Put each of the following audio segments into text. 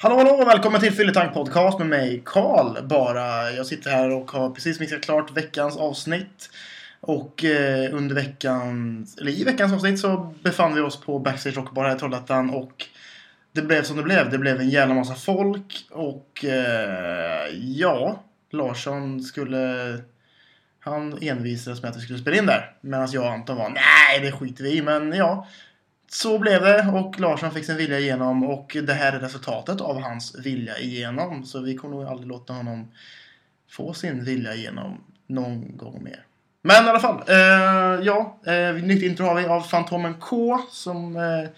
Hallå hallå och välkommen till Fylletank Podcast med mig Karl bara. Jag sitter här och har precis mixat klart veckans avsnitt. Och eh, under veckans, eller i veckans avsnitt så befann vi oss på Backstage Rockbar här i Trollhättan och det blev som det blev. Det blev en jävla massa folk och eh, ja, Larsson skulle... Han envisades med att vi skulle spela in där. Medan jag och Anton var nej, det skiter vi i. Men ja, så blev det och Larsson fick sin vilja igenom och det här är resultatet av hans vilja igenom. Så vi kommer nog aldrig låta honom få sin vilja igenom någon gång mer. Men i alla fall, eh, ja, eh, nytt intro har vi av Fantomen K som eh,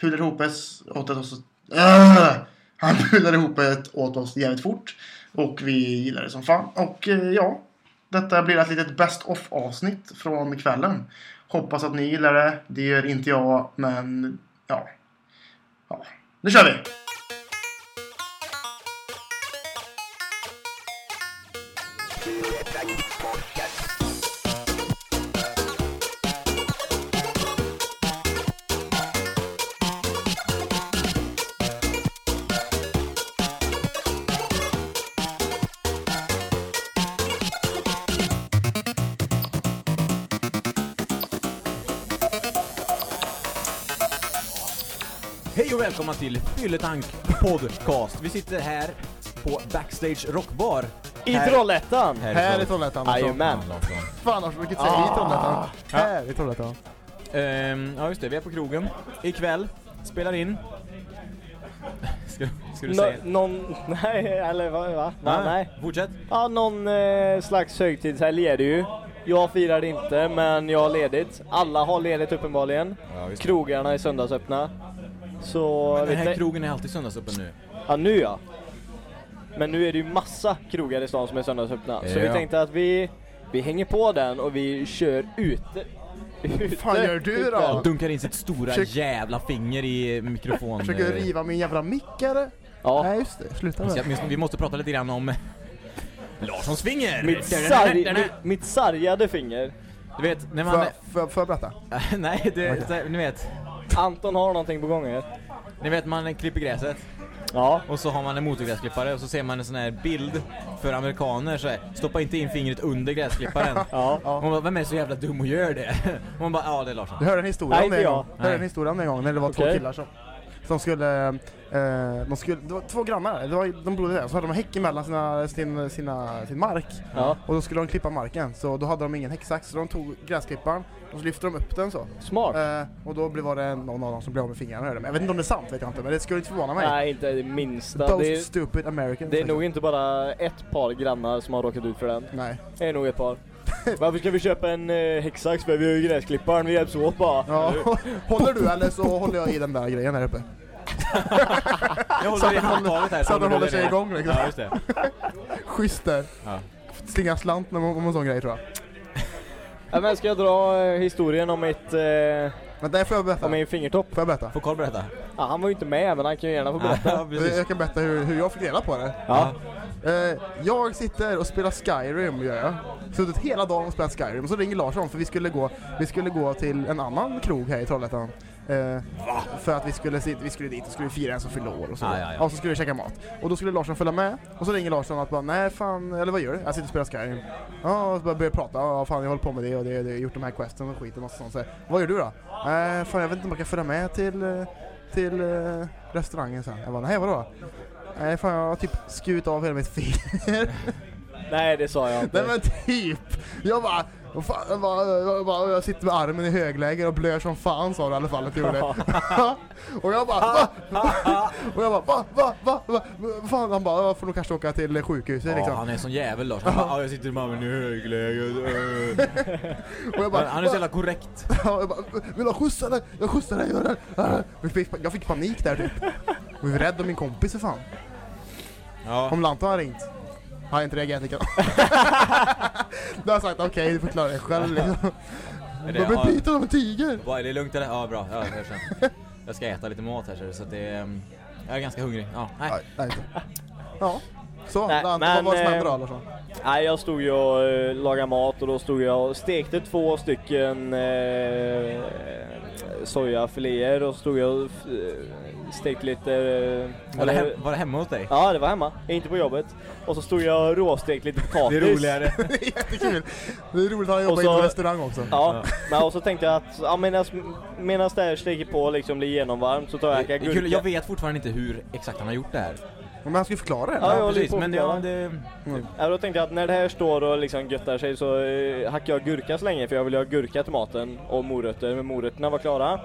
pular ihop ett... åt oss. Eh, han pular ihop ett åt oss jävligt fort och vi gillar det som fan. Och eh, ja, detta blir ett litet best of avsnitt från kvällen. Hoppas att ni gillar det. Det gör inte jag, men ja. ja. Nu kör vi! Och välkomna till Fylletank Podcast. Vi sitter här på Backstage Rockbar. I Här- Trollhättan! Här Här i Trollhättan alltså. Jajamän! Fan Lars, vilket säger i Trollhättan? Här i Trollhättan. Ehm, ja just det, vi är på krogen ikväll. Spelar in. Ska, ska du Nå- säga? någon, nej, eller vad, va? va? Nej. Fortsätt. Ja, någon eh, slags högtidshelg är det ju. Jag firar inte, men jag har ledigt. Alla har ledigt uppenbarligen. Ja, visst. Krogarna är söndagsöppna. Så... Den vet här ni- krogen är alltid söndagsöppen nu. Ja, nu ja. Men nu är det ju massa krogar i stan som är söndagsöppna. Så vi Ja. tänkte att vi, vi hänger på den och vi kör ute. ute fan gör du då? ikväll. Dunkar in sitt stora Försök- jävla finger i mikrofon. Försöker riva min jävla mick eller? Ja. Nej just det, sluta vi med det. Vi måste prata lite grann om Larssons finger! Mitt, sarg, mitt, mitt sargade finger. Du vet, när man... får jag- berätta? Nej, det, så här, ni vet. Anton har någonting på gång här. Ni vet, man klipper gräset. Ja. Och så har man en motorgräsklippare och så ser man en sån här bild för amerikaner så här, stoppa inte in fingret under gräsklipparen. Ja. Man bara, vem är så jävla dum och gör det? Och man bara, ja det är Larsson. Du hörde en historia Nej, om det en jag. gång. Jag hörde en historia om det en gång när det var två Okej. killar som, som skulle, eh, de skulle, det var två grannar, det var, de bodde där, så hade de häck emellan sina, sin, sina, sin mark. Ja. Och då skulle de klippa marken, så då hade de ingen häcksax, så de tog gräsklipparen och så lyfte de upp den så. Smart. Eh, och då var det någon av dem som blev av med fingrarna jag vet inte om det är sant, vet jag inte, men det skulle inte förvåna mig. Nej, inte det minsta. Those Det är, stupid Americans. det är nog inte bara ett par grannar som har råkat ut för den. Nej. Det är nog ett par. Varför ska vi köpa en eh, häcksax? För vi har ju gräsklipparen, vi hjälps åt bara. Ja, håller du eller så håller jag i den där grejen här uppe. Jag håller i handtaget här Så att den håller sig igång liksom. Ja, just det. Schysst där. Ja. Slinga slant om, om en sån grej tror jag. Ja, men ska jag dra eh, historien om mitt, eh, där får jag berätta. om min fingertopp? Får jag berätta? Får Carl berätta? Ja, han var ju inte med, men han kan ju gärna få berätta. Ja, precis. Jag kan berätta hur, hur jag fick reda på det. Ja. Eh, jag sitter och spelar Skyrim gör jag. Suttit hela dagen och spelat Skyrim och så ringer Larsson för vi skulle gå, vi skulle gå till en annan krog här i Trollhättan. Eh, för att vi skulle, vi skulle dit och skulle fira en som fyllde år och så. Ja, ja, ja. Och så skulle vi käka mat. Och då skulle Larsson följa med och så ringer Larsson att bara nej fan, eller vad gör du? Jag sitter och spelar Skyrim. Ja, och så börjar jag prata. Ja fan jag håller på med det och det, det, jag har gjort de här questen och skiten och sånt. Så, vad gör du då? Nej fan jag vet inte om jag kan följa med till, eh, till eh, restaurangen sen. Jag bara nej vadå? Nej fan jag har typ skurit av hela mitt finger. Nej, det sa jag Nej inte. men typ! Jag bara, vad fan, jag, bara, jag, bara, jag sitter med armen i högläge och blöder som fan sa du i alla fall att du gjorde. och jag bara va? och jag bara va? Va? Va? va? Fan han bara, jag får nog kanske åka till sjukhuset Ja, liksom. han är en sån jävel Lars. Han bara, ja, jag sitter med armen i högläget. äh. Och jag bara, Han är så jävla korrekt. Ja, jag bara, vill du ha skjuts eller? Jag skjutsar dig, gör det. Jag fick, panik där typ. Jag var rädd om min kompis för fan. Ja. Om Lanton har ringt. Har jag inte reagerat likadant. Då har sagt okej, du får klara dig själv liksom. Blir ja. biten av en tiger! Vad, är det lugnt eller? Ja, bra. Ja, jag känner. Jag ska äta lite mat här så- det är... mm, Jag är ganska hungrig. Ja, nej. Nej, nej inte. Ja, så. Nej, vad var det som hände då eh, Larsson? Nej, jag stod ju och eh, lagade mat och då stod jag och stekte två stycken eh, sojafiléer och stod jag och stekte lite... eh, Var det, hem, var det hemma hos dig? Ja, det var hemma. Inte på jobbet. Och så stod jag och råstekte lite Det potatis. är roligare. Det är jättekul. Det är roligt att han jobbar inom restaurang också. Ja, men och så tänkte jag att ja, medan det här steker på liksom blir genomvarmt så tar jag kul, gurka. jag vet fortfarande inte hur exakt han har gjort det här. Men han ska ju förklara det. Ja, jag håller precis. Men ja, det... Ja, då tänkte jag att när det här står och liksom göttar sig så eh, hackar jag gurka så länge för jag vill ha gurka till maten och morötter, men morötterna var klara.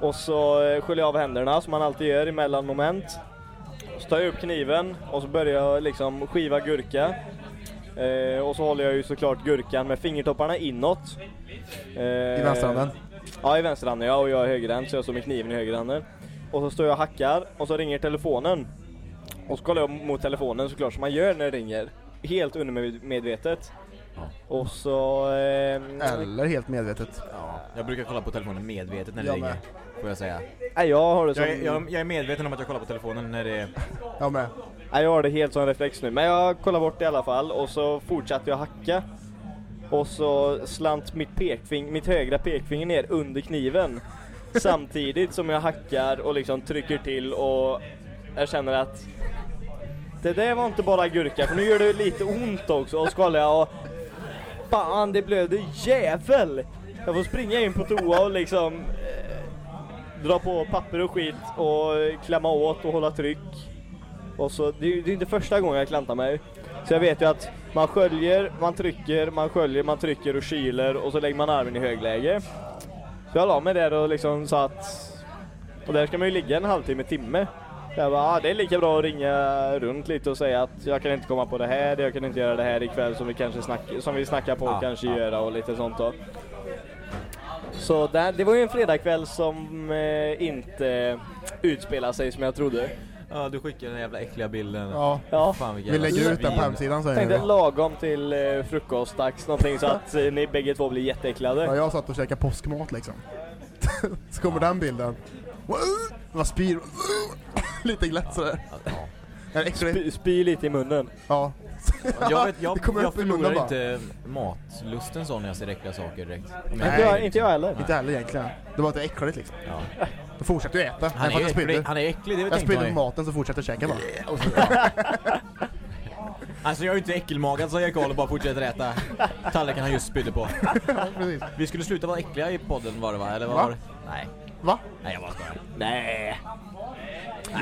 Och så eh, sköljer jag av händerna som man alltid gör emellan moment. Så tar jag upp kniven och så börjar jag liksom skiva gurka. Eh, och så håller jag ju såklart gurkan med fingertopparna inåt. Eh, I vänsterhanden. Ja, i vänsterhanden ja, och jag är högerhänt så jag står med kniven i högerhanden. Och så står jag och hackar och så ringer telefonen. Och så kollar jag mot telefonen såklart som man gör när det ringer. Helt undermedvetet. Och så... ehm, Eller helt medvetet. Ja, jag brukar kolla på telefonen medvetet när det Jag ringer. med. Får jag säga. nej, jag har det som... Jag är, jag, jag är medveten om att jag kollar på telefonen när det. Jag med. Nej, jag har det helt som reflex nu. Men jag kollar bort i alla fall och så fortsatte jag hacka. Och så slant mitt, pekfing, mitt högra pekfinger ner under kniven. samtidigt som jag hackar och liksom trycker till och jag känner att det där var inte bara gurka för nu gör det lite ont också och så jag och fan det blöder jävel! Jag får springa in på toa och liksom eh, dra på papper och skit och klämma åt och hålla tryck. Och så, det är ju det är inte första gången jag klantar mig. Så jag vet ju att man sköljer, man trycker, man sköljer, man trycker och kyler och så lägger man armen i högläge. Så jag la mig där och liksom satt. Och där ska man ju ligga en halvtimme, timme. Jag bara, ah, det är lika bra att ringa runt lite och säga att jag kan inte komma på det här, jag kan inte göra det här ikväll som vi kanske snack, som vi snackar på Ja, kanske ja. göra och lite sånt då. Så där, det var ju en fredagkväll som eh, inte utspelar sig som jag trodde. Ja, du skickar den jävla äckliga bilden. Ja. Ja. Fan vilken Vi lägger ut den på hemsidan säger Tänkte lagom till eh, frukostdags någonting så att eh, ni bägge två blir jätteäcklade. Ja, jag satt och käkade påskmat liksom. Så kommer den bilden. Man spyr. Lite glatt sådär. En extra... Spy, spy lite i munnen. Ja. Jag, vet, jag, Det kommer jag upp i munnen förlorar bara. inte matlusten så när jag ser äckliga saker direkt. Men- Inte jag, inte jag heller. Inte heller egentligen. Det var inte äckligt liksom. Ja. Då fortsätter jag äta. Han, är jag äcklig, spydde. han är äcklig, det Jag tänkte spydde på maten så fortsätter jag käka bara. Och så- Alltså jag är ju inte äckelmagad säger Karl och bara fortsätter äta tallriken han just spydde på. Precis. Vi skulle sluta vara äckliga i podden var det va? Eller vad Va? var det? Nej. Va? Nej jag bara skojar. Nej.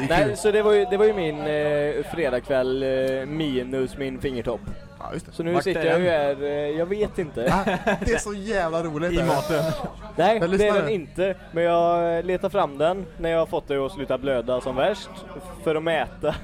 Nej, så det var ju, det var ju min eh, fredagkväll eh, minus min fingertopp. Ja, just det. Så nu Vart sitter jag ju här, eh, jag vet inte. Ah, det är så jävla roligt. I maten. Nej, Jag det är den inte. Men jag letar fram den när jag har fått det att sluta blöda som värst. För att mäta.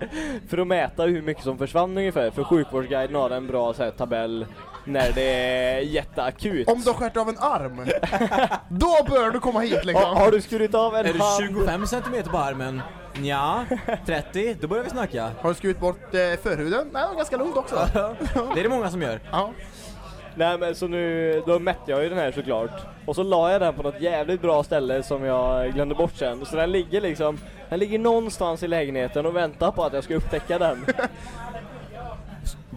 För att mäta hur mycket som försvann ungefär. För sjukvårdsguiden har en bra så här, tabell när det är jätteakut. Om du har skärt av en arm, då bör du komma hit liksom. har, har du skurit av en Är hand? du 25 cm på armen? Ja, 30? Då börjar vi snacka. Har du skurit bort eh, förhuden? Nej, det var ganska lugnt också. Det är det många som gör. Ja. Nej men så nu, då mätte jag ju den här såklart. Och så la jag den på något jävligt bra ställe som jag glömde bort sen. Så den ligger liksom, den ligger någonstans i lägenheten och väntar på att jag ska upptäcka den.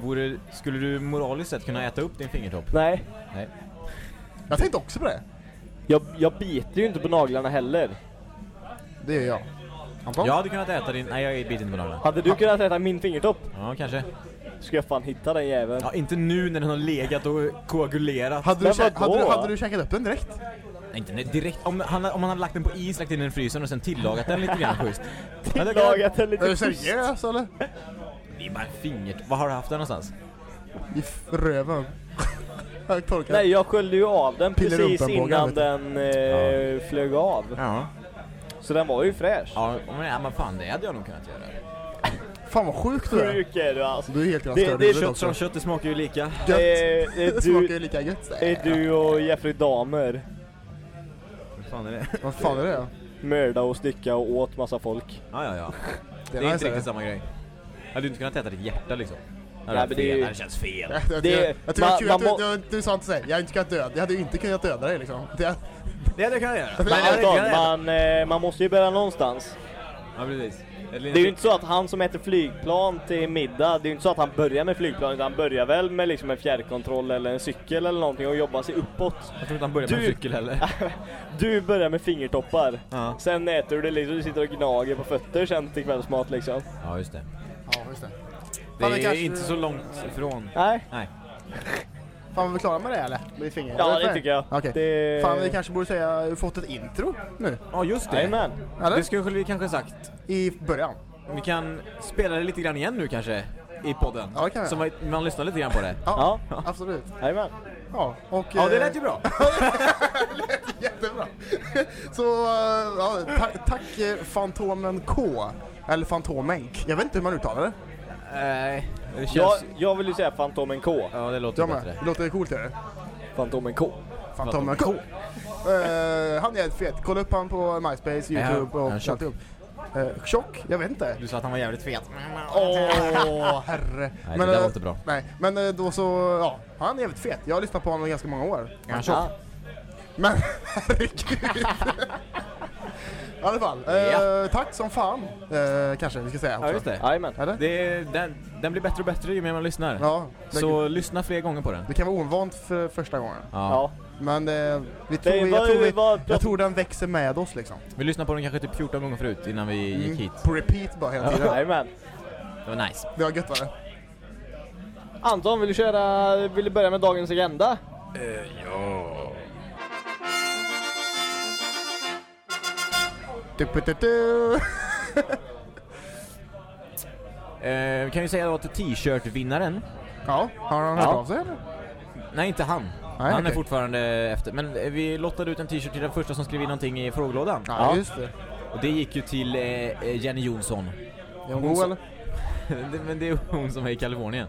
Vore, skulle du moraliskt sett kunna äta upp din fingertopp? Nej, Nej. Jag tänkte också på det. jag, jag biter ju inte på naglarna heller. Det gör jag. Anton? Jag hade kunnat äta din... Nej jag biter inte på naglarna. Hade du kunnat äta min fingertopp? Ja, kanske. Ska jag fan hitta den jäveln. Ja, inte nu när den har legat och koagulerat. Hade, du Men kä- vadå? hade, du, hade du käkat upp den direkt? Nej, inte nej, direkt. Om han, om han hade lagt den på is, lagt in den i frysen och sen tillagat den lite grann schysst. Ja, det kan- Lagat den Är lite du schysst. seriös eller? Det är bara fingret. Var har du haft den någonstans? I röven. Jag tolkar Nej, jag sköljde ju av den Piller precis innan vet den eh, flög av. Ja. Så den var ju fräsch. Ja, men, ja, men fan det hade jag nog kunnat göra. Fan vad sjukt du är. Sjuk är du alltså. Du är helt jävla Det- störd det är huvudet Kött också. som kött, det smakar ju lika. Gött. Det är, det är Det smakar ju du, lika gött. det är du och Jeffrey Dahmer. Vad fan är det? Vad fan är det? Mörda och stycka och åt massa folk. Ja, ja, ja. Det Det är inte nice, riktigt samma grej. Hade du inte kunnat äta ditt hjärta liksom? Det varit men det är fel. ju- Det hade känts fel. Jag, jag, Det- jag, tror man- att du, man du, du, sa inte säga, jag inte kunnat döda, jag hade inte kunnat döda dig liksom. Det, Det hade jag kunnat göra. Men Men hade jag Anton, man, eh, man måste ju börja någonstans. Ja, precis. Det är ju inte så att han som äter flygplan till middag, det är ju inte så att han börjar med flygplan utan han börjar väl med liksom en fjärrkontroll eller en cykel eller någonting och jobbar sig uppåt. Jag tror inte han börjar med Du- en cykel heller. Du börjar med fingertoppar. Ja. Sen äter du det liksom, du sitter och gnager på fötter sen till kvällsmat liksom. ja, just det. Ja, just det. Det Fan, är det kanske- inte så långt ifrån. Nej, Nej. Fan, är vi klara med det eller? Med fingret? ja det tycker jag. Okej. Det... Fan, vi kanske borde säga att vi fått ett intro nu. Ja, just det. Jajamän. Eller? Det skulle vi kanske sagt. I början. Vi kan spela det lite grann igen nu kanske. I podden. Ja, det kan vi. Så man, man lyssnar lite grann på det. Ja, Ja. absolut. Jajamän. Ja, och... Ja, det eh, lät ju bra. Jättebra. Så, eh, ja, ta- tack eh, Fantomen K. Eller Fantomenk. Jag vet inte hur man uttalar det. Nej, det känns... Jag, jag vill ju säga Fantomen K. Ja, det låter Jag med. bättre. Det låter coolt är det. Fantomen K. Fantomen K. Eh, han är jävligt fet. Kolla upp han på MySpace, han- Youtube är och tjock? alltihop. Uh, tjock? Jag vet inte. Du sa att han var jävligt fet. Åh, herre. Nej, det där eh, var inte bra. Nej, men eh, då så, ja. Han är jävligt fet. Jag har lyssnat på honom i ganska många år. Är han tjock? Ja. Men herregud. I alla fall, eh, Ja. tack som fan. Eh, kanske vi ska säga också. Ja, just det. Jajamän. Eller? det den, den blir bättre och bättre ju mer man lyssnar. Ja, det, Så lyssna fler gånger på den. det kan vara ovant för första gången. Ja. Ja. Men eh, vi Det tror, jag, var- tror vi, var- jag tror den växer med oss liksom. Vi lyssnade på den kanske typ 14 gånger förut innan vi gick Mm, hit. På repeat bara hela tiden. Jajamän. Det var nice. Det var gött var det. Anton, vill du köra, vill du börja med dagens agenda? Du, Eh, kan vi säga då att t-shirt-vinnaren, Ja, har han hört Ja. av sig eller? nej inte han. Nej, han är okej. fortfarande efter. Men eh, vi lottade ut en t-shirt till den första som skrev in någonting i frågelådan. Ja, Ja. just det. Och det gick ju till eh, eh, Jenny Jonsson. Är hon god eller? Men det är hon som är i Kalifornien.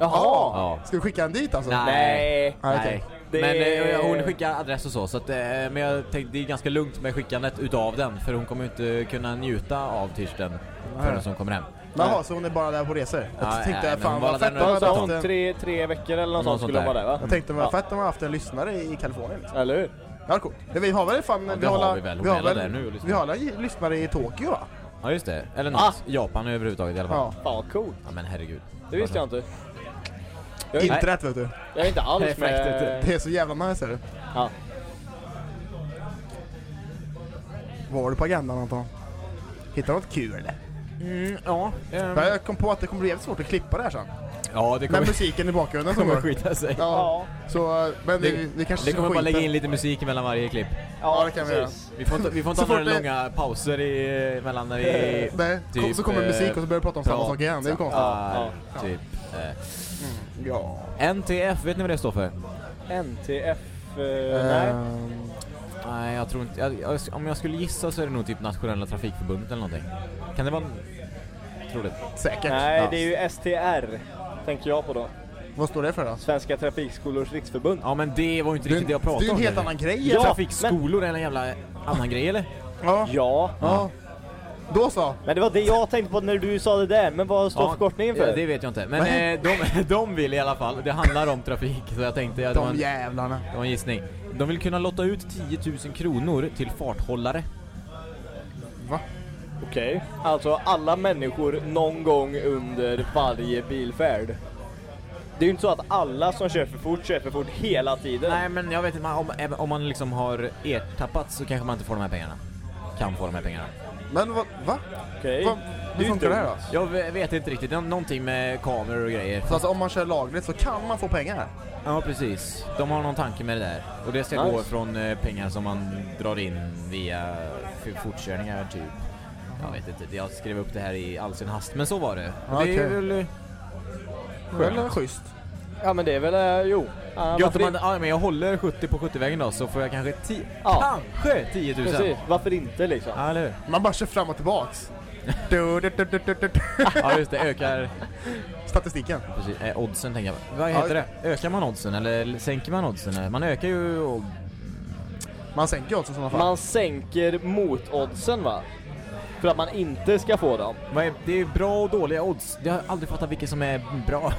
Jaha! Ja. Ska vi skicka en dit alltså? Nej. Nej, okej. Det- Men eh, hon skickar adress och så, så att, eh, men jag tänkte det är ganska lugnt med skickandet utav den för hon kommer ju inte kunna njuta av t-shirten förrän hon kommer hem. Jaha, så hon är bara där på resor? Jag Ja, tänkte nej, fan vad fett om hon? haft en... Tre, tre veckor eller något Något sånt skulle hon vara där. va? Jag tänkte vad Ja. fett om jag haft en lyssnare i Kalifornien liksom. Eller hur? Ja, coolt. Vi har väl fan... Ja, vi har la- vi väl. Vi har är där väl... nu lyssnar. Vi har väl lyssnare i Tokyo va? Ja just det, eller något. Ah. Japan överhuvudtaget i alla fall. Ja. Fan vad coolt. Ja men herregud. Det visste jag inte. Jag är, Internet vet du. jag är inte alls Perfekt, med... Det är så jävla nice är det. Ja. Vad har du på agendan Anton? Hittar du något kul? Mm, ja. För Jag kom på att det kommer bli jävligt svårt att klippa det här sen. ja det Med kommer, musiken i bakgrunden som kommer går. skita sig. Ja, Ja. så... Men Det- vi, vi kanske Det kommer bara lägga in lite musik mellan varje klipp. Ja, det kan vi göra. Vi får inte, vi får inte ha några det- långa pauser i, mellan när vi... Nej, Typ, så kommer eh, musik och så börjar vi prata om samma sak igen. Det är ju konstigt. Ja, Ja. typ. Eh. Ja. NTF, vet ni vad det står för? NTF... Eh, nej. Ehm, Nej, jag tror inte... Jag, jag, om jag skulle gissa så är det nog typ Nationella Trafikförbundet eller någonting. Kan det vara... Tror det. säkert. Nej, Ja. det är ju STR. Tänker jag på då. Vad står det för då? Svenska Trafikskolors Riksförbund. Ja men det var ju inte Det riktigt det jag det pratade är ju om. en helt annan grej. Ja. Trafikskolor är en jävla annan grej eller? Ja. Ja. ja. Då så. Men det var det jag tänkte på när du sa det där. Men vad står Ja, förkortningen för? ja, Det vet jag inte. Men eh, de, de vill i alla fall, det handlar om trafik så jag tänkte var, De en, jävlarna. det var en gissning. De vill kunna lotta ut 10 000 kronor till farthållare. Va? Okej. Alltså alla människor någon gång under varje bilfärd. Det är ju inte så att alla som kör för fort kör för fort hela tiden. Nej men jag vet inte, om, om man liksom har ertappat så kanske man inte får de här pengarna. Kan få de här pengarna. Men vad? Va? Okej. Va? Är Hur funkar det här då? Jag ve- vet inte riktigt, Nå- någonting med kameror och grejer. Så alltså om man kör lagligt så kan man få pengar? Ja precis, de har någon tanke med det där. Och det ska Nice. gå från eh, pengar som man drar in via f- fortkörningar typ. Jag vet inte, jag skrev upp det här i all sin hast, men så var det. Ja, det är väl... eh, Eller schysst. Ja men det är väl, eh, jo. Ja, Gött om man, ja, men jag håller 70 på 70-vägen då så får jag kanske 10, Ja. kanske 10 000. Precis, varför inte liksom? Ja, eller hur? Man bara kör fram och tillbaks. Du, du, du, du, du, du. Ja just det, ökar Statistiken. precis, eh, oddsen tänker jag. Vad heter det? Ökar man oddsen eller sänker man oddsen? Man ökar ju och, Man sänker också i sådana fall. Man sänker motoddsen va? För att man inte ska få dem. Det är bra och dåliga odds. Jag har aldrig fattat vilket som är bra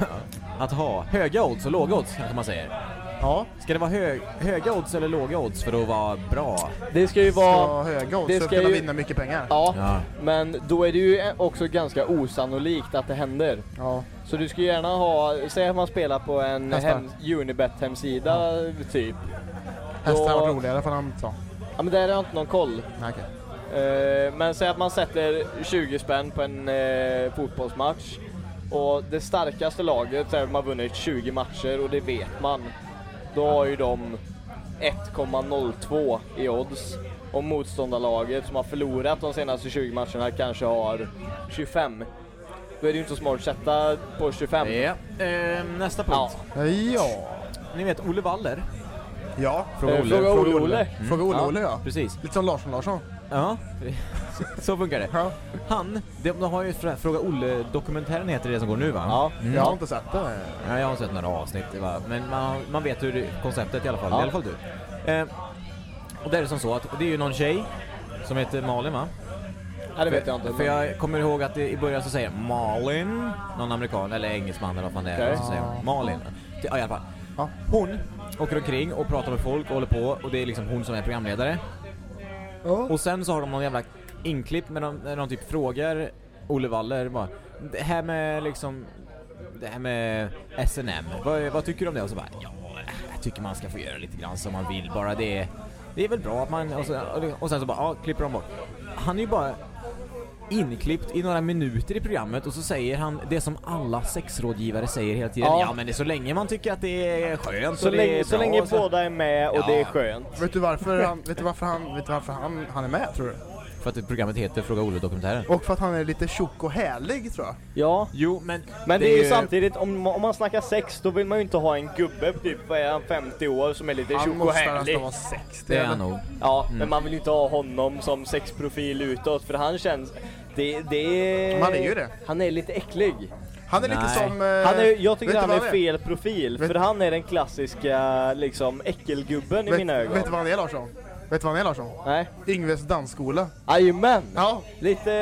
att ha. Höga odds och låga odds kanske man säger. Ja, Ska det vara hög, höga odds eller låga odds för att vara bra? Det ska ju ska vara... vara höga odds det för att ska kunna ju- vinna mycket pengar. Ja, Ja. men då är det ju också ganska osannolikt att det händer. Ja. Så du ska gärna ha, säg att man spelar på en hem, Unibet-hemsida typ. Hästar Då- varit roligare för han sa. Ja men där har jag inte någon koll. Nej, okej. Eh, men säg att man sätter 20 spänn på en eh, fotbollsmatch och det starkaste laget säger att har vunnit 20 matcher och det vet man. Då har ju de 1,02 i odds och motståndarlaget som har förlorat de senaste 20 matcherna kanske har 25. Då är det ju inte så smart att sätta på 25. Ja. Eh, nästa punkt. Ja. Ja. Ni vet Olle Waller? Ja. Eh, Fråga Olle Olle. Fråga Olle Ja. Olle ja. Precis. Lite som Larsson Larsson. Ja, så, funkar det. Ja. Han, de, de har ju Fråga Olle-dokumentären heter det som går nu va? Ja. Mm. Jag har inte sett det. Ja, jag har sett några avsnitt, var, men man, man vet hur det, konceptet i alla fall, Ja. i alla fall du. Eh, och det är det som så att det är ju någon tjej som heter Malin va? Ja, det vet jag inte. För jag kommer ihåg att det, i början så säger Malin, någon amerikan eller engelsman eller vad fan det är, och så säger hon Malin. Ja i alla fall. Hon åker omkring och pratar med folk och håller på och det är liksom hon som är programledare. Ja. Och sen så har de någon jävla inklipp med någon, när de typ frågar Olle Waller bara Det här med liksom Det här med SNM, vad, vad tycker du om det? Och så bara ja, jag tycker man ska få göra lite grann som man vill bara det Det är väl bra att man och, så, och sen så bara ja, klipper de bort Han är ju bara inklippt i några minuter i programmet och så säger han det som alla sexrådgivare säger hela tiden. Ja. Ja, men det är så länge man tycker att det är skönt Så och det är länge, så bra, länge så- båda är med och Ja. det är skönt. Vet du varför han, vet du varför han, vet du varför han, han är med tror du? För att programmet heter Fråga Olle-dokumentären. Och för att han är lite tjock och härlig tror jag. Ja, Jo, men... men det, är ju samtidigt, om, om man snackar sex, då vill man ju inte ha en gubbe på typ, vad är han, 50 år som är lite Han tjock och måste härlig. nästan vara 60. Det är han nog. Ja, Mm. men man vill ju inte ha honom som sexprofil utåt, för han känns... Det, det är... Han är ju det. Han är lite äcklig. Han är lite Nej. som... eh, Han är, jag tycker han är vad fel profil, Vet- för han är den klassiska liksom äckelgubben i Vet, mina ögon. vet du vad han är Larsson? Vet du vad han är Larsson? Nej? Yngves dansskola. Jajamän! Ja. Lite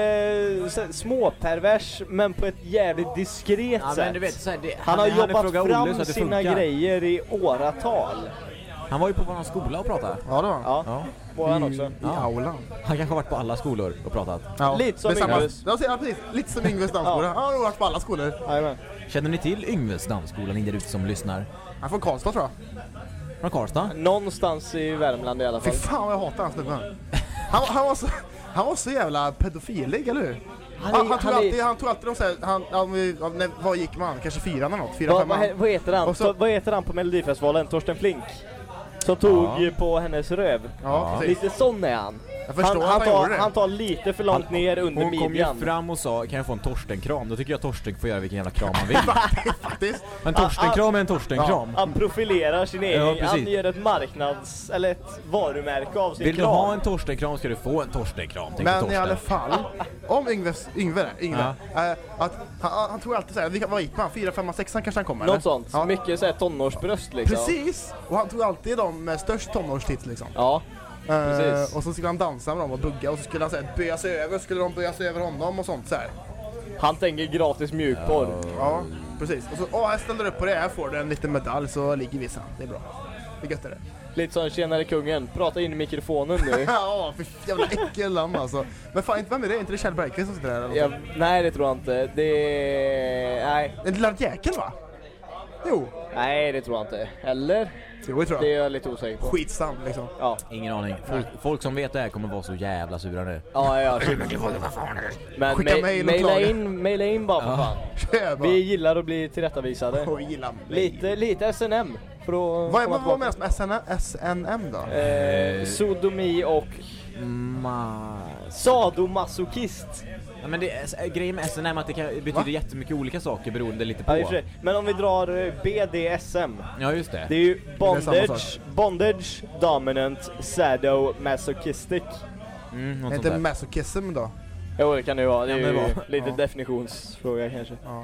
eh, småpervers, men på ett jävligt diskret Ja, sätt. men du vet, så här, det, han har är jobbat Fråga fram Olle så att det sina funkar. grejer i åratal. Han var ju på våran skola och pratade. Ja det var han. Ja, Ja. var han I, också. I Ja. aulan. Han kanske har varit på alla skolor och pratat. Ja. Lite som Det är samma- Yngves. Ja, ja, precis. Lite som Yngves dansskola. Ja. Han har nog varit på alla skolor. Jajamän. Känner ni till Yngves dansskola, ni där ute som lyssnar? Han är från Karlstad tror jag. Från Karlstad? Någonstans i Värmland i alla Fy fall. fan vad jag hatar den snubben. Han, han, var så, han var så jävla pedofilig, eller hur? Han Han, han, tog han alltid, han tog alltid de såhär, han, han, han, när, vad gick man? Kanske fyran eller något? Fyra, Vad, fem vad, he- vad heter han? Och så- vad heter han på Melodifestivalen? Torsten Flink? Som tog Ja. på hennes röv. Ja, precis. Lite sån är han. Jag förstår han, att han, han tar, gjorde det. han tar lite för långt ner under Hon kom ju midjan. fram och sa, kan jag få en Torsten-kram? Då tycker jag Torsten får göra vilken jävla kram han vill. Faktiskt. En Torsten-kram är en Torsten-kram. Han profilerar sin egen, Ja, precis. han gör ett marknads, eller ett varumärke av sin Vill du kram. ha en Torsten-kram ska du få en Torsten-kram, tänkte Men i Torsten. alla fall, om Yngves, Yngve där, Yngve, eh, att han, han tog alltid såhär, vilka- vad gick man? Fyra, femma, sexan kanske han kom eller? Något sånt. Ja. Mycket såhär tonårsbröst liksom. Precis! Och han tog alltid de med störst tonårstits liksom. Ja, Eh, Precis. och så skulle han dansa med dem och bugga och så skulle han säga böja sig över, skulle de böja sig över honom och sånt så här. han tänker gratis mjukporr. Ja, precis. Och så, åh jag ställer upp på det, här får du en liten medalj så ligger vi sen. Det är bra. Det är gött är det. Lite som tjenare kungen, prata in i mikrofonen nu. Ja, för jävla äckelland alltså. Men fan, vem är det? Är inte det Kjell Bergqvist som sitter där eller något? nej det tror jag inte. Det... Nej. En lilla jäkel va? Jo. Nej det tror jag inte. Eller? Jo, det tror Det jag. är jag lite osäker på. Skitsam liksom. Ja, Ingen aning. Folk, folk som vet det här kommer vara så jävla sura nu. ja, ja. shit. Men Skicka ma- mail och maila klaga. in, maila in bara för Ja. fan. Vi gillar att bli tillrättavisade. Och gilla mig. Lite, lite SNM. För att Vad, komma vad, vad tillbaka. menas med SN, SNM då? Eh, sodomi och Ma... sadomasochist. Ja, men det, är- grejen med SNM är att det kan, betyder Va? jättemycket olika saker beroende lite på. Ja, för sig. Men om vi drar eh, BDSM. Ja, just det. Det är ju bondage, sak. bondage, dominant, sado, masochistic. Mm, något Är inte där. masochism då? Jo det kan det ju vara, det är det ju lite Ja. definitionsfråga kanske. Ja.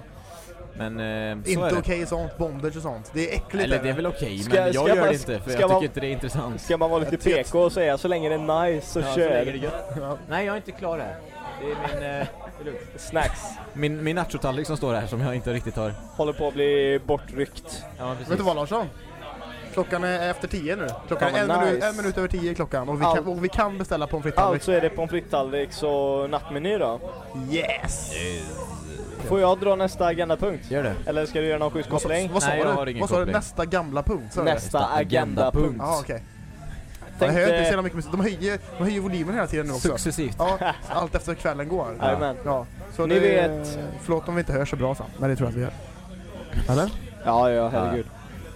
Men eh, så Inte är okej det. sånt, bondage och sånt. Det är äckligt. Eller är det är väl okej, Ska- men jag ska gör man- det inte för jag man- tycker inte det är intressant. Ska man vara lite PK och säga så länge det är nice så Ja, så kör. länge det är gött. Nej, jag är inte klar här. Det är min, eh, det är lugnt. Snacks. min, min nachotallrik som står här som jag inte riktigt har... Håller på att bli bortryckt. Ja, precis. Vet du vad Larsson? Klockan är efter tio nu. Klockan Ja, är en, men minut, nice. en minut över tio är klockan och vi kan, och vi kan beställa pommes frites-tallrik. Alltså är det pommes frites-tallriks och nattmeny då? Yes! Får jag dra nästa agendapunkt? Gör det. Eller ska du göra någon Vad, skjutskoppling? vad sa Nej, jag har du? Vad sa du? koppling. Nästa gamla punkt? sa? Nästa agendapunkt. Ja, okej. Jag hör inte så Tänkte... mycket musik. De höjer, de höjer volymen hela tiden nu också. Successivt. Ja, allt efter kvällen går. Jajamän. Ja, så Ni det, vet- Förlåt om vi inte hör så bra sen, men det tror jag att vi gör. Eller? Ja, ja, herregud.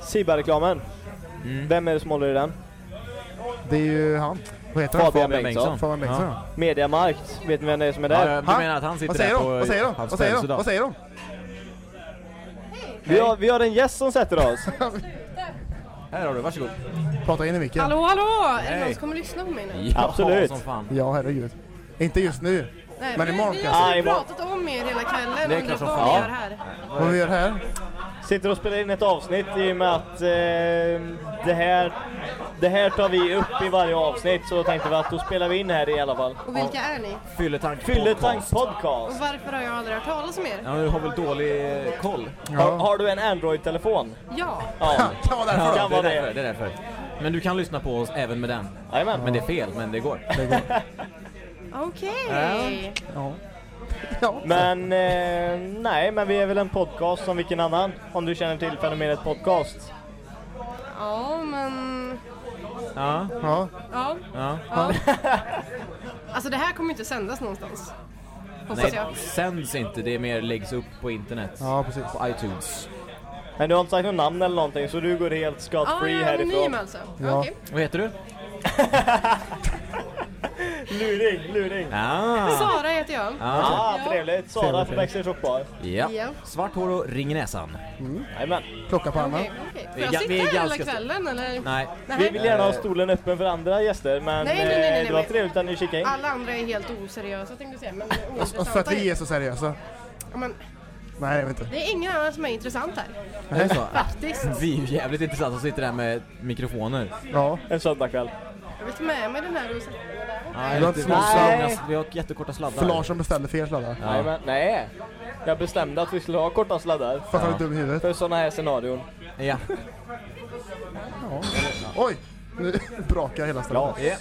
Siba-reklamen. Mm. Vem är det som håller i den? Det är ju han. Vad heter? Fabian Fabian Bengtsson. Fabian Bengtsson. Ja. Mediamarkt. Vet ni vem det är som är där? ja, du Ha? menar att han sitter Vad säger där de? på Vad säger de? Vad säger de? Vad säger de? Vi har, vi har en gäst som sätter oss. Här har du, varsågod. Prata in i micken. Hallå, hallå! Är det någon som kommer lyssna på mig nu? Ja, Absolut. som fan. Ja, herregud. Inte just nu. Nej, Men imorgon vi kanske. har ju pratat om er hela kvällen Det är och klart som vad fan. Ja. gör här. Vad vi gör här? Sitter och spelar in ett avsnitt i och med att eh, det, här, det här tar vi upp i varje avsnitt. Så då tänkte vi att då spelar vi in här i alla fall. Och vilka är ni? Fylletank Fylletank podcast. Och podcast. varför har jag aldrig hört talas om er? Ja, du har väl dålig eh, koll? Har, Ja. har du en Android-telefon? Ja. Ja. Ja, därför. Ja, kan det är vara det. därför, det är därför. Men du kan lyssna på oss även med den. Jajamän. Men det är fel, men det går. Okej. Ja. Ja. Men eh, nej, men vi är väl en podcast som vilken annan. Om du känner till fenomenet podcast. Ja, men... Ja, Ja. Ja. ja. ja. Alltså det här kommer inte sändas någonstans. Hoppas Nej, jag. sänds inte. Det är mer läggs upp på internet. ja, precis. På iTunes. Men du har inte sagt något namn eller någonting så du går helt scot Ja, free jag är anonym härifrån. alltså. Ja. Okej. Vad heter du? Luring, luring. Ah. Sara heter jag. Ja. Ah, Ja. trevligt. Sara på Backstage Rock Bar. ja. Ja. Svart hår och ring i näsan. Jajamän. Klocka på armen. Okej, okej. Får Vi är jag sitta är här hela kvällen eller? Nej. Nej. Vi vill gärna ha stolen öppen för andra gäster men Nej, nej, nej, nej, eh, det var nej. trevligt att ni kikade in. Alla andra är helt oseriösa tänkte jag säga, men Och för att vi är så seriösa. Men Nej, jag vet inte. det är ingen annan som är intressant här. Är det så? Faktiskt. Vi är ju jävligt intressanta som sitter där med mikrofoner. Ja. En söndagkväll. Jag vill ta med mig den här och Nej, Du har inte vi, har snusat? långa- vi har jättekorta sladdar. För Larsson beställde fel sladdar. Ja. Jajamän. Nej. Jag bestämde att vi skulle ha korta sladdar. För att han är dum i huvudet. För sådana här scenarion. Ja. Ja. Oj! Nu brakar hela stället. Ja.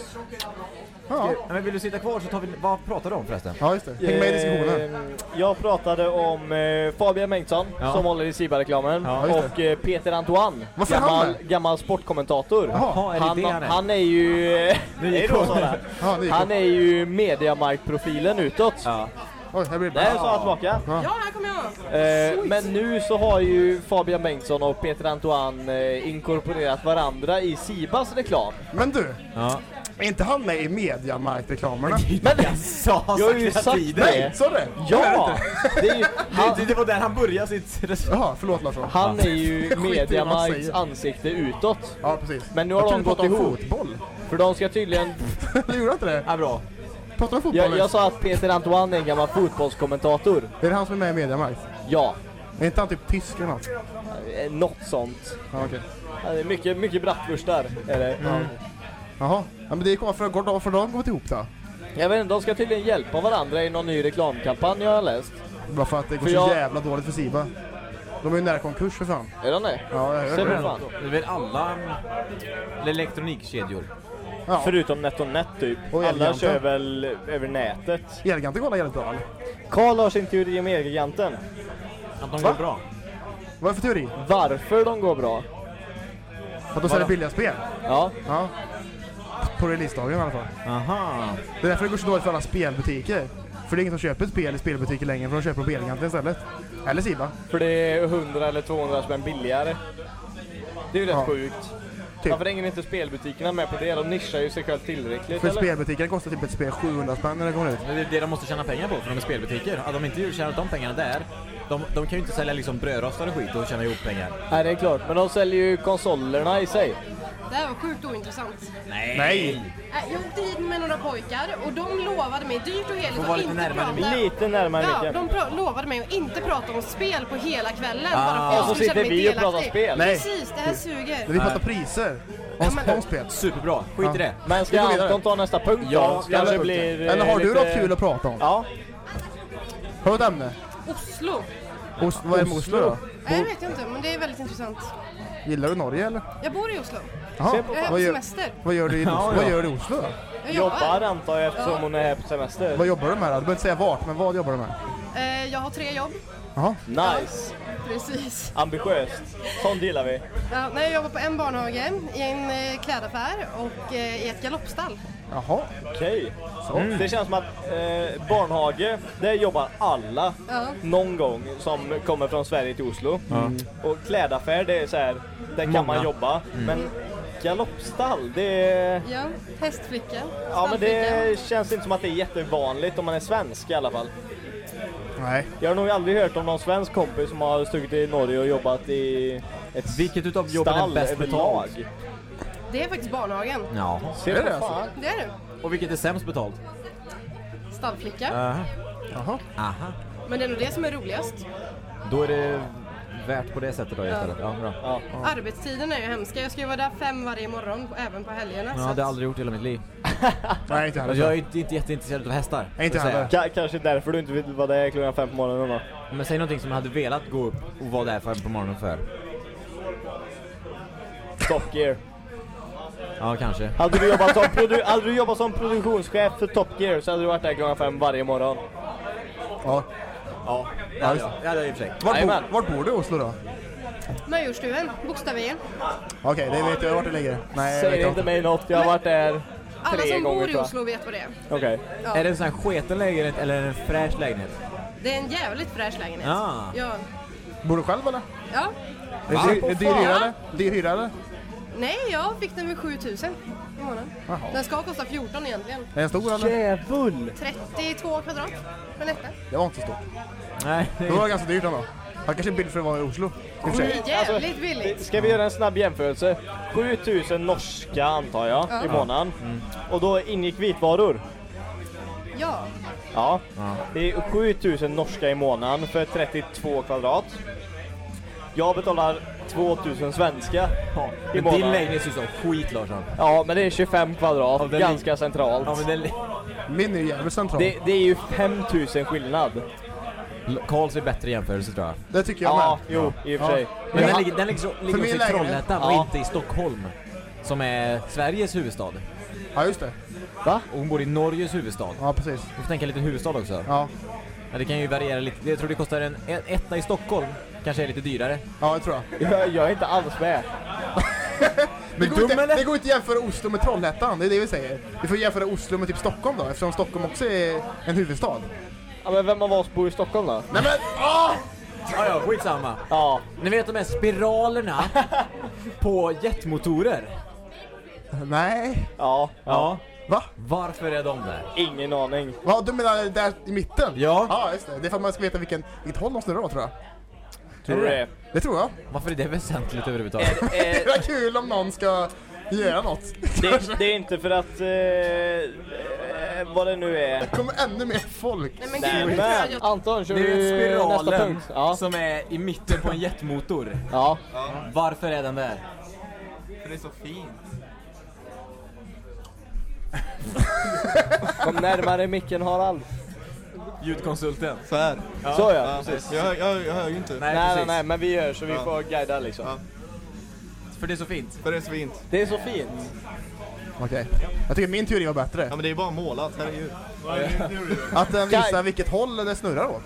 Ja. Ja. Men vill du sitta kvar så tar vi... Vad pratar du om förresten? Ja, just det. Häng med i diskussionen. Eh, Jag pratade om eh, Fabian Bengtsson Ja. som håller i Siba-reklamen Ja, och eh, Peter Antoine, Varför är han gammal, gammal sportkommentator. Jaha, är det Han, det han är? han är ju... Sara. Ja, det Han är ju mediamarktprofilen utåt. Ja. Oj, här blir det Där är bra. Sara tillbaka. Ja, här kommer jag. Eh, men nu så har ju Fabian Bengtsson och Peter Antoine eh, inkorporerat varandra i Sibas reklam. Men du, Ja. Är inte han med i Mediamarkt-reklamerna? Men Jag sa jag har ju sagt sagt tidigare. det! Så det? Ja! Det är ju, han, Det, det var där han började sitt. Jaha, förlåt Larsson. han är ju Mediamarkts ansikte utåt. Ja, precis. Men nu har Jag de gått du ihop. fotboll. För de ska tydligen... Du gjorde inte det? Ja, bra. Pratar om fotboll? Jag, jag sa att Peter Antoine är en gammal fotbollskommentator. Är det han som är med i Mediamarkt? Ja, Är inte han typ tysk eller något? eh, något sånt. Ja, okej. Det är mycket, mycket bratwurstar är det. Jaha. Ja, men det är varför har varför har de gått ihop då? Jag vet inte, de ska tydligen hjälpa varandra i någon ny reklamkampanj jag har läst. Bara för att det går För så jag- jävla dåligt för Siba. De är ju nära konkurs för fan. Är de det? Ja, jag Se hör på det. fan. Det är väl alla elektronikkedjor? Ja. Förutom NetOnNet typ. Och Alla kör väl över nätet. Elgiganten kollar jävligt bra eller? Karl har sin teori om Elgiganten. Att de Va? går bra? Vad är för teori? Varför de går bra? Att de säljer billiga spel? Ja, Ja. På releasedagen i alla fall. Aha. Det är därför det går så dåligt för alla spelbutiker. För det är ingen som köper ett spel i spelbutiker längre för de köper på Elgiganten istället. Eller Siba. för det är 100 eller 200 spänn billigare. Det är ju rätt Ja. sjukt. Typ. Varför hänger inte spelbutikerna med på det? De nischar ju sig själv tillräckligt För eller? spelbutiken kostar typ ett spel 700 spänn när det kommer ut. Men Det är det de måste tjäna pengar på för de är spelbutiker. Att de inte tjänar de pengarna där. De, de kan ju inte sälja liksom brödrostar och skit och tjäna ihop pengar. Nej, det är klart. Men de säljer ju konsolerna i sig. Det här var sjukt ointressant. Nej! Nej! Äh, Jag åkte hit med några pojkar och de lovade mig dyrt och heligt Får vara att lite inte närmare prata. Lite närmare Ja, micken. de pra- lovade mig att inte prata om spel på hela kvällen Ah. bara för att jag Och så skulle känna sitter mig vi och pratar delaktig. spel. Nej. Precis, det här suger. Vi pratar priser. Om, men- om spel. Superbra, skit Ja. i det. Men Vi ska går vidare. Anton ta nästa punkt Ja, då? vi har Kanske punkten. blir... eh, Eller har du lite- något kul att prata om? Ja. Har du ett ämne? Oslo. Os- vad är med Oslo då? Nej, det vet jag inte, men det är väldigt intressant. Gillar du Norge eller? Jag bor i Oslo. Jaha. Jag är här på Vad gör, semester. vad gör du i Oslo? Ja, Vad gör du i Oslo då? Jag Jobbar antar jag eftersom Ja. hon är här på semester. Vad jobbar du med då? Du behöver inte säga vart, men vad jobbar du med? Eh, jag har tre jobb. Jaha. Nice! Precis. Ambitiöst. Sånt gillar vi. Ja, nej, jag jobbar på en barnhage, i en eh, klädaffär och eh, i ett galoppstall. Jaha. Okej. Det känns som att eh, barnhage, där jobbar alla Ja. någon gång som kommer från Sverige till Oslo. Och klädaffär, det är så här, där kan man Många. jobba. Men galoppstall, det är... Ja, hästflicka. Ja men det känns inte som att det är jättevanligt om man är svensk i alla fall. Nej. Jag har nog aldrig hört om någon svensk kompis som har stuckit till Norge och jobbat i ett Vilket utav jobben är bäst betalt? Det är faktiskt barnhagen. Ja. Se Är det alltså? Det är det. Och vilket är sämst betalt? Stallflicka. Aha. Jaha. Aha. Men det är nog det som är roligast. Då är det värt på det sättet då istället. Ja, bra. Ja. Arbetstiden är ju hemska. Jag ska ju vara där fem varje morgon, även på helgerna. Jag så har det aldrig gjort i hela mitt liv. Nej, inte Alltså, jag heller. är inte, inte jätteintresserad av hästar. Nej, inte heller. Ka- kanske därför du inte vet vad det är klockan fem på morgonen då. Men säg någonting som jag hade velat gå upp och vara där för på morgonen för. Top Gear. Ja, kanske. Hade du, jobbat som produ- hade du jobbat som produktionschef för Top Gear så hade du varit där klockan fem varje morgon. Ja. Ja, det hade jag. Det hade jag i och för sig. Vart, bo, Jajamän. vart bor du i Oslo då? Majorstuen, Bokstavén. Okej, det vet jag vart det ligger. Nej, jag vet Säger inte mig något, jag har varit där Alla tre som gånger bor i tror jag. Oslo vet vad det är. Okej. Ja. Är det en sån här sketen lägenhet eller en fräsch lägenhet? Det är en jävligt fräsch lägenhet. Ja. Ja. Bor du själv eller? ja. Är det dyr- är det dyr hyra eller? Dyr hyra eller? Nej, jag fick den med 7000 i månaden. Jaha. Den ska kosta 14 egentligen. Är den stor eller? Djävul! 32 kvadrat för en etta. Det var inte så stort. Nej, det Det var ganska dyrt ändå. Han kanske är billigt för att vara i Oslo. I och för sig. Det är jävligt billigt. Ska vi göra en snabb jämförelse? 7000 norska antar jag Ja. i månaden. Och då ingick vitvaror. Ja. Ja. Ja. Det är 7000 norska i månaden för 32 kvadrat. Jag betalar 2000 svenska i Men din lägenhet ser ut som skit Larsson. Ja, men det är 25 kvadrat, Ja, ganska centralt. Ja men den... Min är jävligt central. Det, det är ju 5000 skillnad. Karls är bättre jämförelse tror jag. Det tycker jag Ja, med. jo, i och för Ja. sig. Men den Ja. ligger, den ligger, så, ligger också i Trollhättan och Ja. inte i Stockholm. Som är Sveriges huvudstad. Ja, just det. Va? Och hon bor i Norges huvudstad. Ja, precis. Du får tänka lite huvudstad också. Ja, Men det kan ju variera lite. Jag tror det kostar en, en etta i Stockholm. Kanske är lite dyrare. ja det tror jag. Jag, jag är inte alls med. Det går, dum, inte, eller? det går inte att jämföra Oslo med Trollhättan, det är det vi säger. Vi får jämföra Oslo med typ Stockholm då, eftersom Stockholm också är en huvudstad. Ja, men vem av oss bor i Stockholm då? Nej men, ah! Ja, ja, skitsamma. Ja, Ni vet de här spiralerna på jetmotorer? Nej. ja, Ja. Va? Varför är de där? ingen aning. Vad du menar där i mitten? Ja. Ja, just det. Det är för att man ska veta vilken, vilket håll de snurrar åt tror jag. Tror du det? Det tror jag. Varför är det väsentligt överhuvudtaget? Eh, Det var kul om någon ska göra något. det, det är inte för att... Eh, eh, vad det nu är. Det kommer ännu mer folk. Nej men Nej, men, Anton, kör är du nästa punkt? Ja. som är i mitten på en jetmotor. ja. Varför är den där? För det är så fint. Kom närmare micken Harald. Ljudkonsulten. Så här. Så ja, Ja, precis. jag, hör- jag, jag hör ju inte. Nej, Nej, nej, nej, men vi gör så vi Ja. får guida liksom. Ja. För det är så fint. För det är så fint. Det är så fint. Okej. Jag tycker min teori var bättre. Ja men det är bara målat, herregud. Att den visar Kaj- vilket håll det snurrar åt.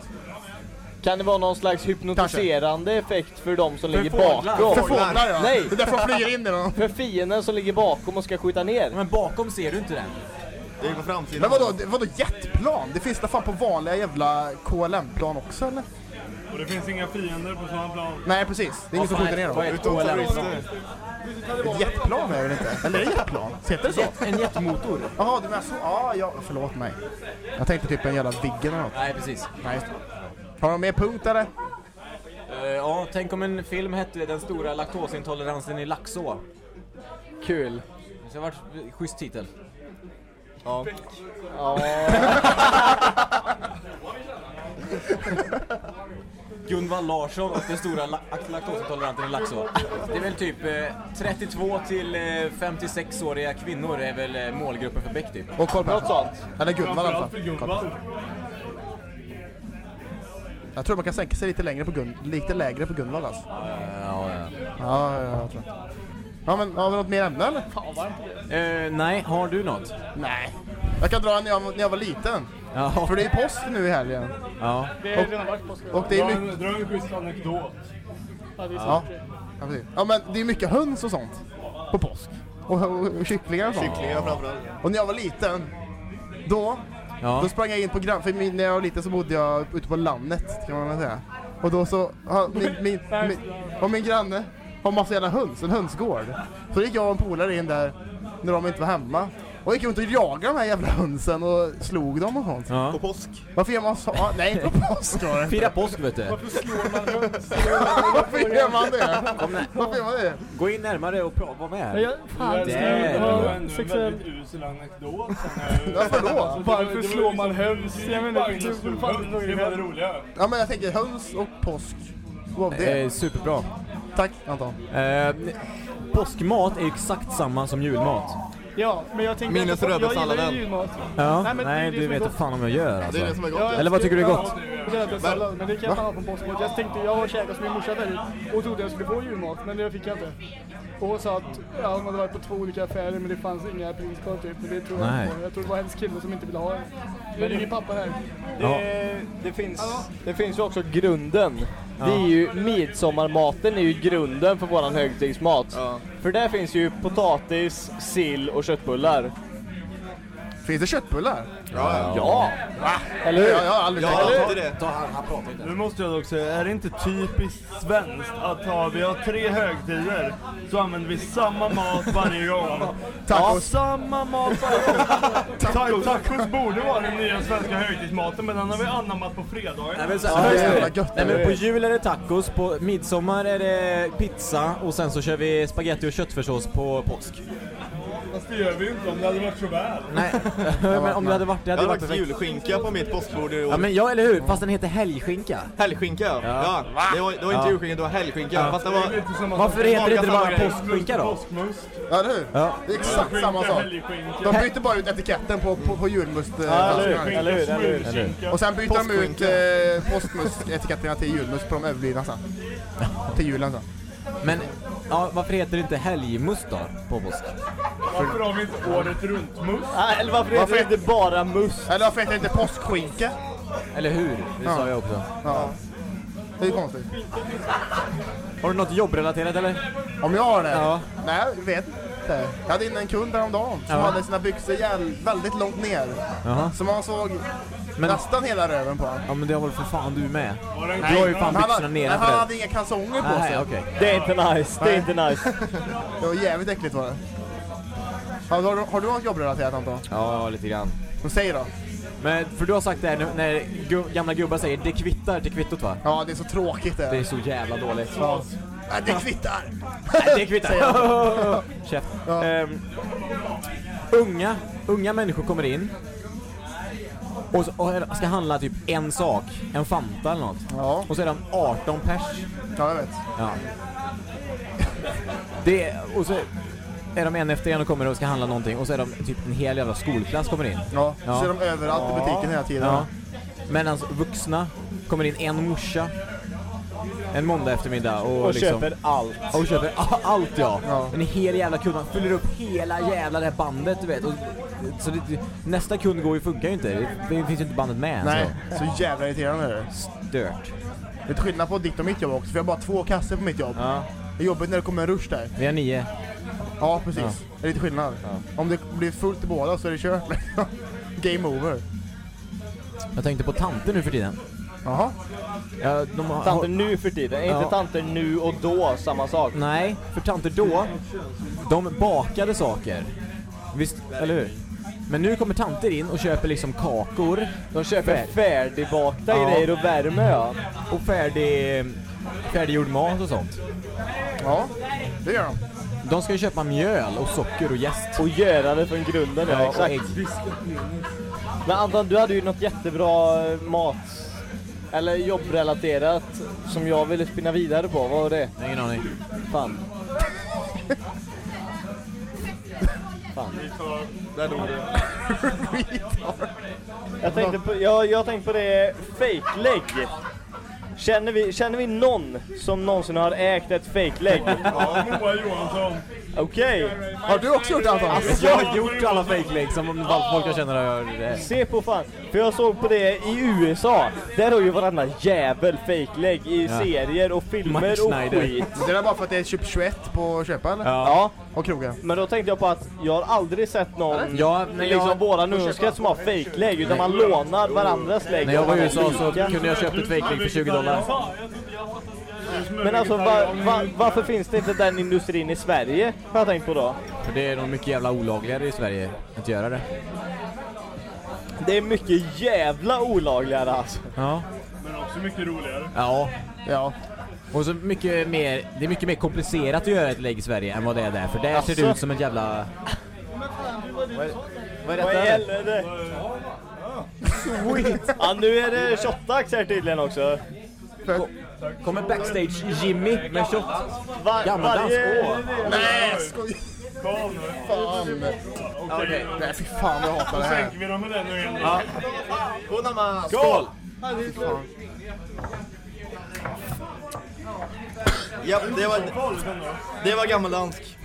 Kan det vara någon slags hypnotiserande effekt för de som ligger fåglar. bakom? För fåglar ja. Nej. Det är därför de flyger in i dem. För fienden som ligger bakom och ska skjuta ner. Men bakom ser du inte den. Det är på framsidan. Men vadå, det- vadå jetplan? Det finns det fan på vanliga jävla KLM-plan också eller? Och det finns inga fiender på sådana plan. Nej precis, det är ingen som skjuter ner Vad dem. är ett Utom KLM? terrorister. Ett jetplan är det väl inte? Eller är det jetplan? Heter det så? En jetmotor? Jaha, du menar så? Ja, ja, förlåt mig. Jag tänkte typ en jävla Viggen eller något. Nej, precis. Nej, just det. Har de mer punkt eller? Eh, ja, tänk om en film hette Den stora laktosintoleransen i Laxå. Kul. Det har varit schysst titel. Ja. Gunvald Larsson och den stora la- laktosintoleranten i Laxå. Det är väl typ eh, 32 till eh, 56-åriga kvinnor är väl eh, målgruppen för Beck typ. Och Carl Något sånt. Eller Gunvald i alla fall. Gunvald. Jag tror man kan sänka sig lite längre på Gun, lite lägre på Gunvald alltså. Ja, ja, ja. Ja, ja, jag tror. Ja men har vi något mer ämne eller? Eh, nej, har du något? Nej. Jag kan dra när jag, när jag var liten. Ja. För det är påsk nu i helgen. ja. Det är redan varit påsk. Och det är mycket... dra en schysst anekdot. Ja, det är Ja. mycket. Ja, precis. ja men det är mycket höns och sånt. På påsk. Och, och, och kycklingar och sånt. Kycklingar framförallt. Och när jag var liten, då, Ja. då sprang jag in på grann... För min, när jag var liten så bodde jag ute på landet kan man väl säga. Och då så, ha, min, min, min, och min granne har massa jävla höns, en hönsgård. Så gick jag och en polare in där när de inte var hemma. Och gick runt och jagade de här jävla hönsen och slog dem och sånt. ja. På påsk. Varför gör man så? Ah, nej, inte på påsk var det. Fira påsk vet du. Varför gör man det? Varför gör man det? Gå in närmare och prata, var med jag, fan, Det är- är var ändå en väldigt usel anekdot. Varför då? Varför slår man höns? Jag menar, Varför slår man höns? Det var det roliga. Ja men jag tänker höns och påsk. Vad av det? Eh, superbra. Tack Anton. Eh, påskmat är exakt samma som julmat. Ja, men jag tänkte... Minus röda Jag gillar salladen. ju julmat. Ja. Nej, men det är det du som är vet gott. fan om jag gör Det alltså. är det som är gott. Ja, Eller vad tycker du är gott? Röda sallad, men det kan jag fan ha på påskmat. Jag tänkte, jag var och käkade hos min morsa förut och trodde jag skulle få julmat, men det fick jag inte. Och hon sa att ja, hon hade varit på två olika affärer men det fanns inga priskort typ. Men det tror jag Nej. inte på. Jag tror det var hennes kille som inte ville ha det. Nu ringer pappa här. Det, det, finns, det finns ju också grunden. Det är ju midsommarmaten är ju grunden för våran högtidsmat. Ja. För där finns ju potatis, sill och köttbullar. Finns det köttbullar? Ja, Ja! Eller hur? Ja, jag har aldrig tänkt på alltid det. Ta han, han pratar inte. Nu måste jag dock säga, är det inte typiskt svenskt att ha, vi har tre högtider, så använder vi samma mat varje gång. Tacos. Samma mat varje gång. Tacos. Tacos borde vara den nya svenska högtidsmaten, men den har vi anammat på fredagar. Nej men, så, Ja, här, det är jävla gött. nej men på jul är det tacos, på midsommar är det pizza och sen så kör vi spaghetti och köttfärssås på påsk. Fast det gör vi ju inte om det hade varit så väl. Nej, men om det hade varit det Jag hade hade det varit faktiskt perfekt. julskinka på mitt påskbord i år. Ja men ja eller hur, fast den heter helgskinka. Helgskinka, ja. Ja. Det, var, det var inte Ja. julskinka, det var helgskinka. Ja. Fast det Det är var... lite samma Varför sak. heter det inte bara samma grej. påskskinka då? Påskmust. Ja, eller hur? Ja. Det är exakt samma sak. helgskinka. De byter bara ut etiketten på, på, på julmust. eh, Ja, eller hur? Eller hur? Eller hur? Smulskinka. Och sen byter de ut Påskskinka. eh, påskmusketiketterna till julmust på de överblivna sen. Till julen sen. Men ja, varför heter det inte helgmust då på påsk? Varför har vi inte året runt-must? Nej, eller varför, Varför heter det inte bara must? Eller varför heter det inte påskskinka? Eller hur? Det Ja. sa jag också. Ja. Det är konstigt. Har du något jobbrelaterat eller? Om jag har det? Ja. Nej, jag vet inte. Jag hade in en kund häromdagen som Ja. hade sina byxor jäl- väldigt långt ner. Jaha. Så man såg Men, nästan hela röven på honom. ja men det har väl för fan du med? Du har ju fan Han, byxorna hade, nere han hade inga kalsonger på sig. okej. Det är inte nice, det är inte nice. Det var jävligt äckligt var det. Har, du, har du något jobbrelaterat Anton? Ja, lite grann. Men säg då. Men för du har sagt det här nu när gu gamla gubbar säger det kvittar till kvittot va? Ja, det är så tråkigt det. Det är så jävla dåligt. Ja. Nej, det kvittar! Nej, det kvittar! Ja. Ehm, unga, unga människor kommer in och, så, och ska handla typ en sak, en Fanta eller något. Ja, Och så är de 18 pers. ja jag vet. Ja. Det, och så är de en efter en och kommer och ska handla någonting och så är de typ en hel jävla skolklass kommer in. Ja, Ja. ser de överallt i butiken hela tiden. Ja. Medan vuxna kommer in en morsa en måndag eftermiddag och, Och liksom, köper allt. och köper allt ja. Ja. En hel jävla kund, man fyller upp hela jävla det här bandet du vet. Och, så det, nästa kund går ju, funkar ju inte. Det, det finns ju inte bandet med. Nej, Så. så jävla irriterande är det. Stört. Det är skillnad på ditt och mitt jobb också, för jag har bara två kassor på mitt jobb. Ja, Det är jobbigt när det kommer en rush där. vi har nio. Ja, precis. Ja. Det är lite skillnad. Ja. Om det blir fullt i båda så är det kört. Game over. Jag tänkte på tanter nu för tiden. Jaha. Ja, de har, Tanter nu för tiden, är Ja. inte tanter nu och då samma sak? Nej, för tanter då, de bakade saker. Visst, eller hur? Men nu kommer tanter in och köper liksom kakor De köper Fär- färdigbakta Ja. grejer och värme ja. och färdig, färdiggjord mat och sånt. Ja, det gör de. De ska ju köpa mjöl och socker och jäst. Och göra det från grunden ja, Ja, och exakt. ägg. Men Anton, du hade ju något jättebra eh, mat eller jobbrelaterat som jag ville spinna vidare på. Vad var det? Ingen aning. Fan. Fan. Där dog det. Jag tänkte på, jag, jag tänkte på det fake-lägg. Känner vi, känner vi någon som någonsin har ägt ett fake-lägg? Ja, Moa Johansson. Okej. Har du också gjort allt annat? Jag har gjort alla fake legs som folk jag känner har gjort det. Se på fan, för jag såg på det i USA. Där har ju varandra jävel fake-lägg i Ja. serier och filmer och skit. Det är bara för att det är typ 21 på köpa eller? Ja. Och krogen. men då tänkte jag på att jag har aldrig sett någon Ja, när liksom jag, våran ungdomskrets som har fake-lägg utan man lånar varandras lägg. när jag var i USA så kunde jag köpt ett leg för 20 dollar. Men alltså va, va, varför finns det inte den industrin i Sverige? Har jag tänkt på då. För det är nog mycket jävla olagligare i Sverige att göra det. Det är mycket jävla olagligare alltså. Ja. Men också mycket roligare. Ja. Ja. Och så mycket mer, det är mycket mer komplicerat att göra ett lägg i Sverige än vad det är där. För där ser det ut som ett jävla... Vad är, vad är helvete? Sweet! Ja nu är det shotdags här tydligen också. Kommer backstage Jimmy med shot. Var, Gammaldansk. varje... Nej, skoj! Fan! Okej. Nej, fy fan jag hatar det här. Sänker vi dem med den nu igen? Ja. Skål! Ja, det var, det var gammaldansk.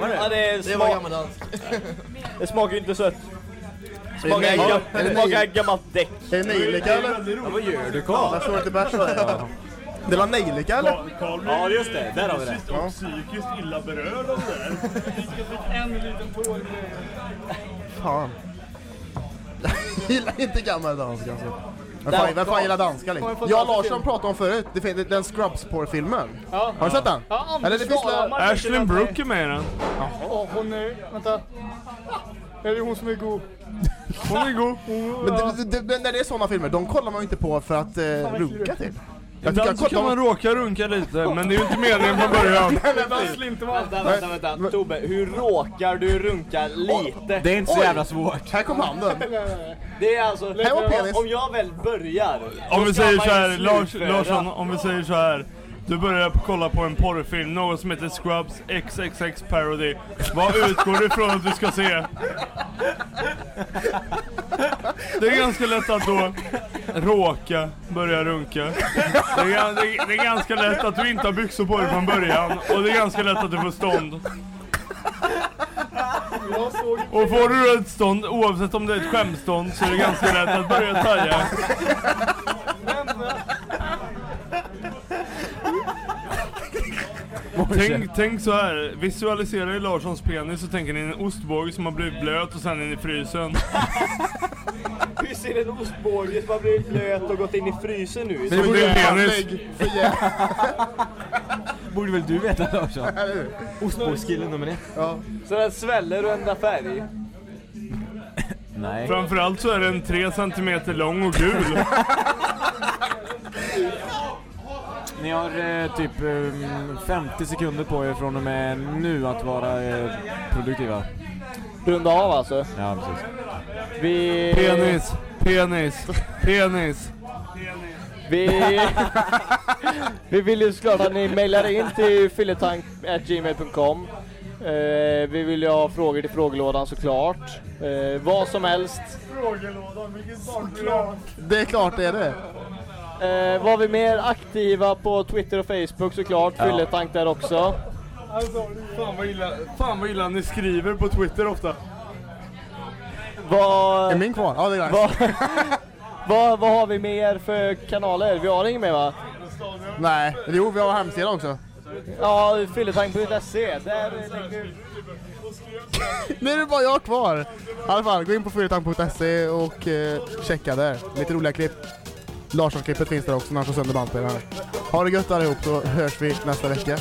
Ja, det, är Det var smak, gammaldansk. det smakar ju inte sött. Är det Smakar, är det det gammalt däck. Är det nejlika eller? Ja, vad gör du Karl? Jag slår inte bärs? Det var nejlika eller? Ja just det, där har vi det. och psykiskt illa berörd av det där. En liten tår. Fan. Jag gillar inte gammal dansk alltså. Men fan, vem fan gillar danska liksom? Jag och Larsson pratade om förut, det finns den Scrubs-porrfilmen. Ja. Har du sett den? Ja, Anders Eller det finns Ashley att Brooke är med i den. Åh, hon är... Vänta. Är det hon som är god? Hon är god. Men det, det, det, när det är sådana filmer, de kollar man ju inte på för att eh, runka till. Jag Ibland så kan man råka runka lite, men det är ju inte meningen från början. Vänta, vänta, vänta. Tobbe, hur råkar du runka lite? Det är inte så jävla svårt. Här kom handen. Det är alltså, om jag väl börjar. Om vi säger så här, Lars. Larsson, om vi säger så här. Du börjar kolla på en porrfilm, något som heter Scrubs XXX Parody. Vad utgår du ifrån att du ska se? Det är ganska lätt att då råka börja runka. Det är, det, är, det är ganska lätt att du inte har byxor på dig från början. Och det är ganska lätt att du får stånd. Och får du ett stånd, oavsett om det är ett skämstånd, så är det ganska lätt att börja taja. Tänk, tänk så här, visualisera i Larssons penis så tänker ni en ostbåge som har blivit blöt och sen in i frysen. Hur ser en ostbåge som har blivit blöt och gått in i frysen nu? Det är ju penis. Borde väl du veta hur? Ostbågskillen nummer ett. Ja. Så den sväller och ändrar färg. Nej. Framförallt så är den 3 cm lång och gul. Ni har eh, typ eh, 50 sekunder på er från och med nu att vara eh, produktiva. Runda av alltså. Ja, precis. Vi... Penis, penis, penis. Vi... vi vill ju såklart att ni mejlar in till fylletank.gmail.com eh, Vi vill ju ha frågor till frågelådan såklart. Eh, vad som helst. Frågelådan, vilket barnprogram. Det är klart det är det. Eh, var vi mer aktiva på Twitter och Facebook såklart. Ja. Fylletank där också. Fan vad illa, fan vad illa ni skriver på Twitter ofta. Vad... Är min kvar? Ja det är nice. Vad, vad, har vi mer för kanaler? Vi har inget mer va? Nej, jo vi har hemsida också. Ja, fylletank.se. Där lägger. Nu är det bara jag kvar. I alla fall, gå in på fyrtang.se och eh, checka där. Lite roliga klipp. Larsson-klippet finns där också när han slår sönder bandspelaren. Ha det gött allihop så hörs vi nästa vecka.